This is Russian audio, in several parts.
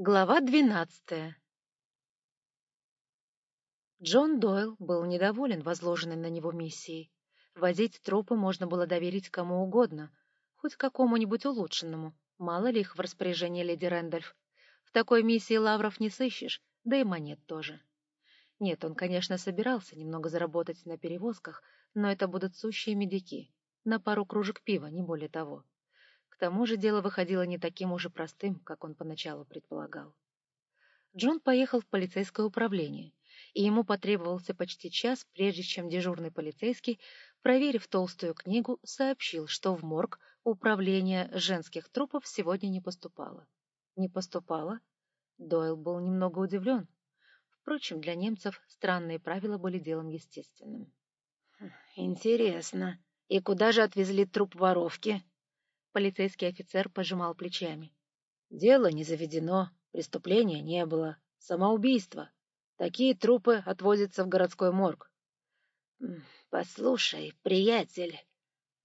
Глава двенадцатая Джон Дойл был недоволен возложенной на него миссией. Возить трупы можно было доверить кому угодно, хоть какому-нибудь улучшенному, мало ли их в распоряжении леди Рэндольф. В такой миссии лавров не сыщешь, да и монет тоже. Нет, он, конечно, собирался немного заработать на перевозках, но это будут сущие медики, на пару кружек пива, не более того. Тому же дело выходило не таким уже простым, как он поначалу предполагал. Джон поехал в полицейское управление, и ему потребовался почти час, прежде чем дежурный полицейский, проверив толстую книгу, сообщил, что в морг управление женских трупов сегодня не поступало. Не поступало? Дойл был немного удивлен. Впрочем, для немцев странные правила были делом естественным. «Интересно, и куда же отвезли труп воровки?» Полицейский офицер пожимал плечами. Дело не заведено, преступления не было, самоубийство. Такие трупы отвозятся в городской морг. «Послушай, приятель...»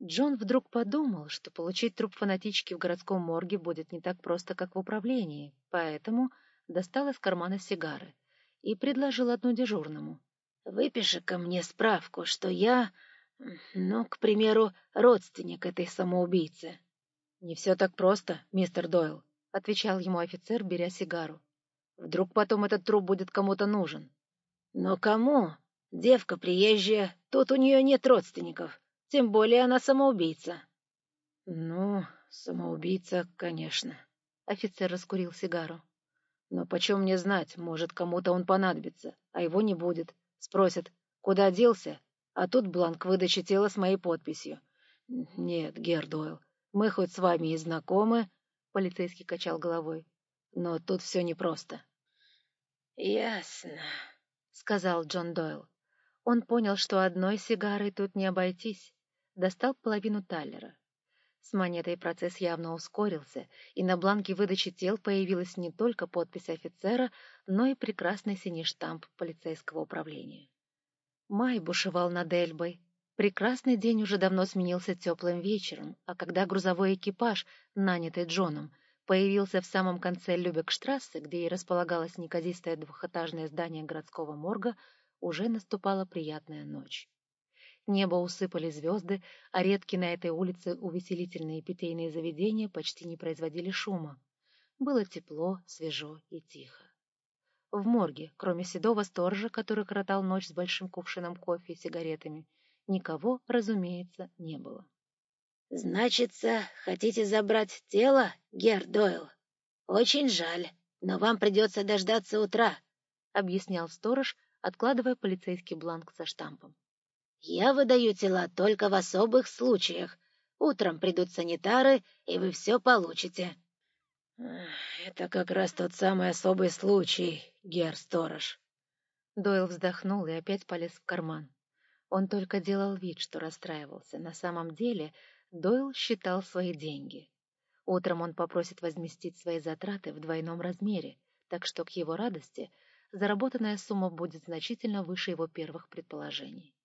Джон вдруг подумал, что получить труп фанатички в городском морге будет не так просто, как в управлении, поэтому достал из кармана сигары и предложил одну дежурному. «Выпиши-ка мне справку, что я, ну, к примеру, родственник этой самоубийцы». «Не все так просто, мистер Дойл», — отвечал ему офицер, беря сигару. «Вдруг потом этот труп будет кому-то нужен». «Но кому? Девка приезжая, тут у нее нет родственников, тем более она самоубийца». «Ну, самоубийца, конечно». Офицер раскурил сигару. «Но почем мне знать, может, кому-то он понадобится, а его не будет. Спросят, куда делся, а тут бланк выдачи тела с моей подписью. Нет, Гердуэлл, мы хоть с вами и знакомы, — полицейский качал головой, — но тут все непросто. — Ясно, — сказал Джон Дойл. Он понял, что одной сигарой тут не обойтись. Достал половину таллера. С монетой процесс явно ускорился, и на бланке выдачи тел появилась не только подпись офицера, но и прекрасный синий штамп полицейского управления. Май бушевал над Эльбой, Прекрасный день уже давно сменился теплым вечером, а когда грузовой экипаж, нанятый Джоном, появился в самом конце Любекштрассе, где и располагалось неказистое двухэтажное здание городского морга, уже наступала приятная ночь. Небо усыпали звезды, а редкие на этой улице увеселительные питейные заведения почти не производили шума. Было тепло, свежо и тихо. В морге, кроме седого сторожа, который коротал ночь с большим кувшином кофе и сигаретами, Никого, разумеется, не было. — Значится, хотите забрать тело, Гер Дойл? Очень жаль, но вам придется дождаться утра, — объяснял сторож, откладывая полицейский бланк со штампом. — Я выдаю тела только в особых случаях. Утром придут санитары, и вы все получите. — Это как раз тот самый особый случай, Гер Сторож. Дойл вздохнул и опять полез в карман. Он только делал вид, что расстраивался. На самом деле Дойл считал свои деньги. Утром он попросит возместить свои затраты в двойном размере, так что к его радости заработанная сумма будет значительно выше его первых предположений.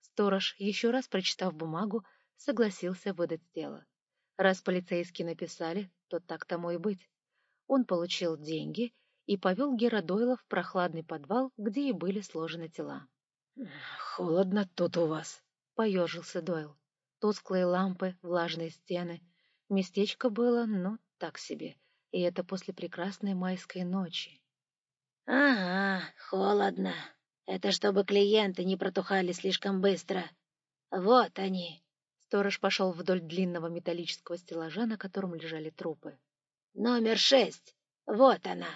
Сторож, еще раз прочитав бумагу, согласился выдать тело. Раз полицейские написали, то так тому и быть. Он получил деньги и повел Гера Дойла в прохладный подвал, где и были сложены тела. «Холодно тут у вас», — поежился Дойл. Тусклые лампы, влажные стены. Местечко было, ну, так себе, и это после прекрасной майской ночи. «Ага, холодно. Это чтобы клиенты не протухали слишком быстро. Вот они». Сторож пошел вдоль длинного металлического стеллажа, на котором лежали трупы. «Номер шесть. Вот она».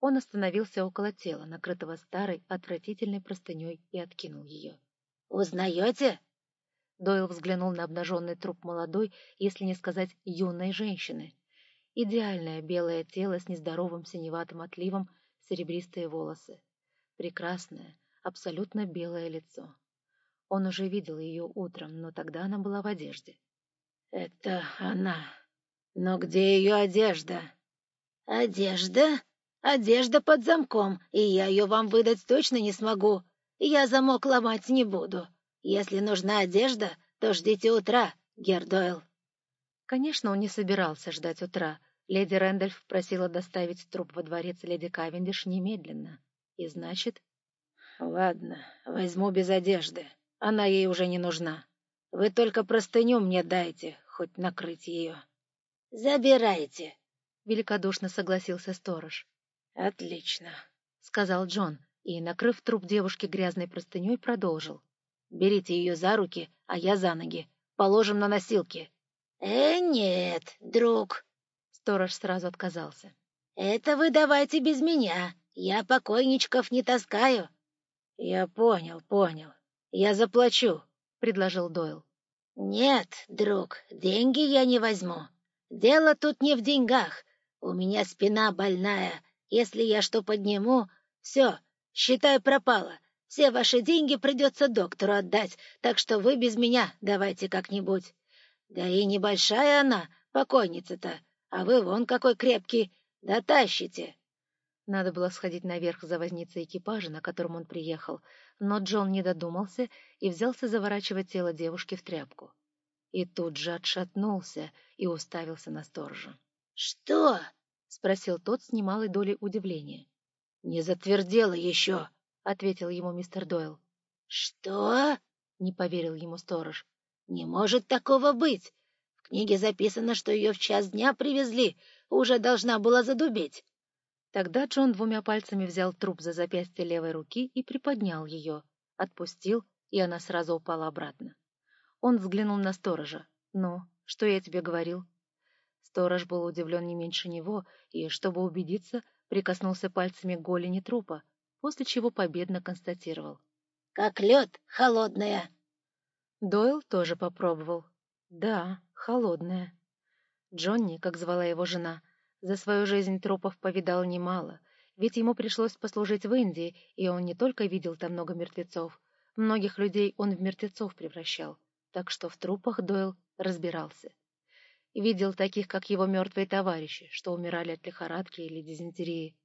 Он остановился около тела, накрытого старой, отвратительной простыней, и откинул ее. «Узнаете?» Дойл взглянул на обнаженный труп молодой, если не сказать юной женщины. Идеальное белое тело с нездоровым синеватым отливом, серебристые волосы. Прекрасное, абсолютно белое лицо. Он уже видел ее утром, но тогда она была в одежде. «Это она. Но где ее одежда?» «Одежда?» Одежда под замком, и я ее вам выдать точно не смогу. Я замок ломать не буду. Если нужна одежда, то ждите утра, Гердойл. Конечно, он не собирался ждать утра, Леди Рэндольф просила доставить труп во дворец леди Кавендиш немедленно. И значит... Ладно, возьму без одежды. Она ей уже не нужна. Вы только простыню мне дайте, хоть накрыть ее. Забирайте, — великодушно согласился сторож. Отлично, — сказал Джон, и, накрыв труп девушки грязной простыней, продолжил. Берите ее за руки, а я за ноги. Положим на носилки. «Э, нет, друг», Сторож сразу отказался. «Это вы давайте без меня. Я покойничков не таскаю». «Я понял, понял. Я заплачу», — предложил Дойл. «Нет, друг, деньги я не возьму. Дело тут не в деньгах. У меня спина больная. Если я что подниму, все, считай, пропало. Все ваши деньги придется доктору отдать, так что вы без меня давайте как-нибудь. Да и небольшая она, покойница-то, а вы вон какой крепкий, дотащите. Надо было сходить наверх за возницей экипажа, на котором он приехал, но Джон не додумался и взялся заворачивать тело девушки в тряпку. И тут же отшатнулся и уставился на сторожа. — Что? — спросил тот с немалой долей удивления. — Не затвердело еще, — ответил ему мистер Дойл. — Что? — не поверил ему сторож. — Не может такого быть книге записано, что ее в час дня привезли, уже должна была задубеть. Тогда Джон двумя пальцами взял труп за запястье левой руки и приподнял ее, отпустил, и она сразу упала обратно. Он взглянул на сторожа. «Ну, что я тебе говорил?» Сторож был удивлен не меньше него и, чтобы убедиться, прикоснулся пальцами к голени трупа, после чего победно констатировал. «Как лед, холодная!» Дойл тоже попробовал. Да, холодная. Джонни, как звала его жена, за свою жизнь трупов повидал немало, ведь ему пришлось послужить в Индии, и он не только видел там много мертвецов, многих людей он в мертвецов превращал, так что в трупах Дойл разбирался. Видел таких, как его мертвые товарищи, что умирали от лихорадки или дизентерии.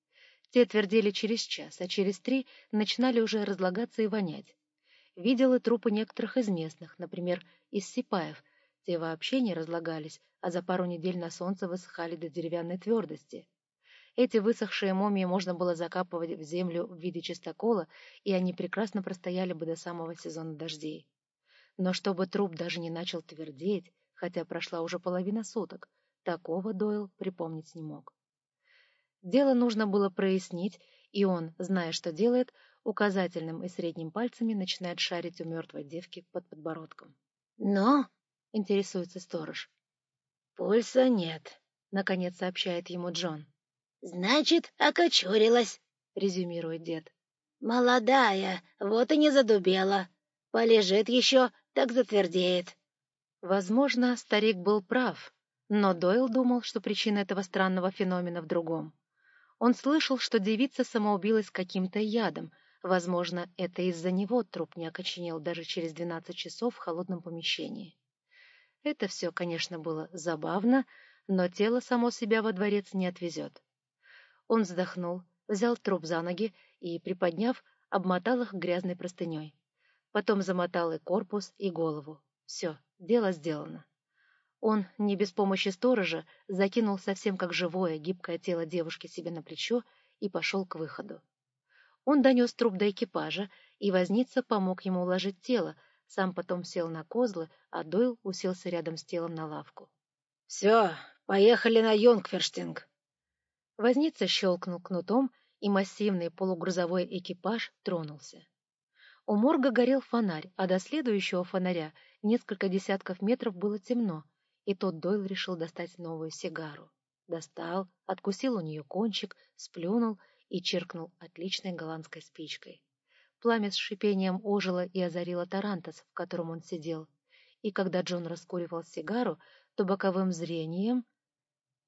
Те твердили через час, а через три начинали уже разлагаться и вонять. Видел и трупы некоторых из местных, например, из сипаев — те вообще не разлагались, а за пару недель на солнце высыхали до деревянной твердости. Эти высохшие мумии можно было закапывать в землю в виде чистокола, и они прекрасно простояли бы до самого сезона дождей. Но чтобы труп даже не начал твердеть, хотя прошла уже половина суток, такого Дойл припомнить не мог. Дело нужно было прояснить, и он, зная, что делает, указательным и средним пальцами начинает шарить у мертвой девки под подбородком. «Но!» — интересуется сторож. «Пульса нет», — наконец сообщает ему Джон. «Значит, окочурилась», — резюмирует дед. «Молодая, вот и не задубела. Полежит еще, так затвердеет». Возможно, старик был прав, но Дойл думал, что причина этого странного феномена в другом. Он слышал, что девица самоубилась каким-то ядом. Возможно, это из-за него труп не окоченел даже через двенадцать часов в холодном помещении. Это все, конечно, было забавно, но тело само себя во дворец не отвезет. Он вздохнул, взял труп за ноги и, приподняв, обмотал их грязной простыней. Потом замотал и корпус, и голову. Все, дело сделано. Он, не без помощи сторожа, закинул совсем как живое, гибкое тело девушки себе на плечо и пошел к выходу. Он донес труп до экипажа, и возница помог ему уложить тело, сам потом сел на козлы, а Дойл уселся рядом с телом на лавку. — Все, поехали на Йонгферштинг. Возница щелкнул кнутом, и массивный полугрузовой экипаж тронулся. У морга горел фонарь, а до следующего фонаря несколько десятков метров было темно, и тот Дойл решил достать новую сигару. Достал, откусил у нее кончик, сплюнул и чиркнул отличной голландской спичкой. Пламя с шипением ожило и озарило тарантас, в котором он сидел. И когда Джон раскуривал сигару, то боковым зрением...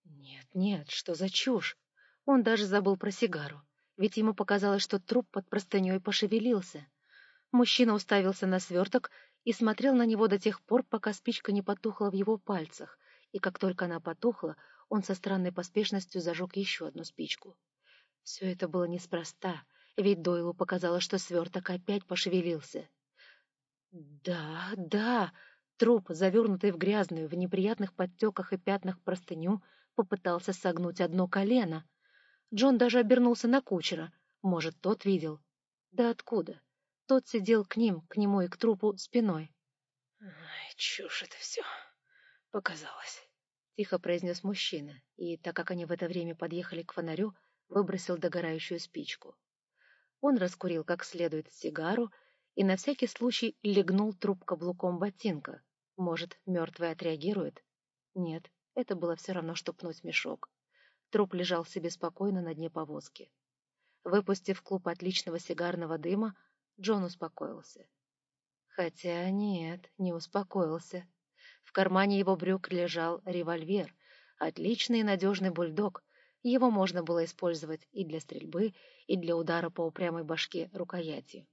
Нет, нет, что за чушь? Он даже забыл про сигару, ведь ему показалось, что труп под простыней пошевелился. Мужчина уставился на сверток и смотрел на него до тех пор, пока спичка не потухла в его пальцах, и как только она потухла, он со странной поспешностью зажег еще одну спичку. Все это было неспроста — ведь Дойлу показалось, что сверток опять пошевелился. Да, да, труп, завернутый в грязную, в неприятных подтеках и пятнах простыню, попытался согнуть одно колено. Джон даже обернулся на кучера. Может, тот видел. Да откуда? Тот сидел к ним, к нему и к трупу спиной. «Ай, чушь это все. Показалось», — тихо произнес мужчина, и, так как они в это время подъехали к фонарю, выбросил догорающую спичку. Он раскурил как следует сигару и на всякий случай легнул труп каблуком ботинка. Может, мертвый отреагирует? Нет, это было все равно, что пнуть мешок. Труп лежал себе спокойно на дне повозки. Выпустив клуб отличного сигарного дыма, Джон успокоился. Хотя нет, не успокоился. В кармане его брюк лежал револьвер, отличный и надежный бульдог. Его можно было использовать и для стрельбы, и для удара по упрямой башке рукоятью.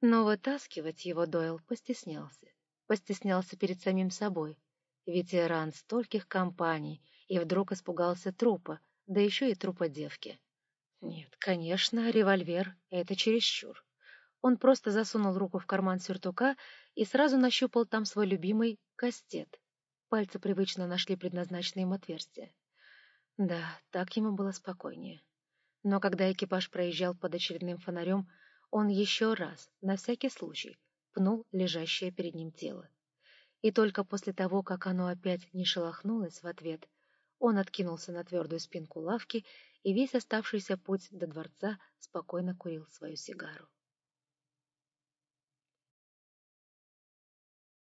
Но вытаскивать его Дойл постеснялся. Постеснялся перед самим собой. Ветеран стольких компаний, и вдруг испугался трупа, да еще и трупа девки. Нет, конечно, револьвер — это чересчур. Он просто засунул руку в карман сюртука и сразу нащупал там свой любимый кастет. Пальцы привычно нашли предназначенные им отверстия. Да, так ему было спокойнее. Но когда экипаж проезжал под очередным фонарем, он еще раз, на всякий случай, пнул лежащее перед ним тело. И только после того, как оно опять не шелохнулось в ответ, он откинулся на твердую спинку лавки и весь оставшийся путь до дворца спокойно курил свою сигару.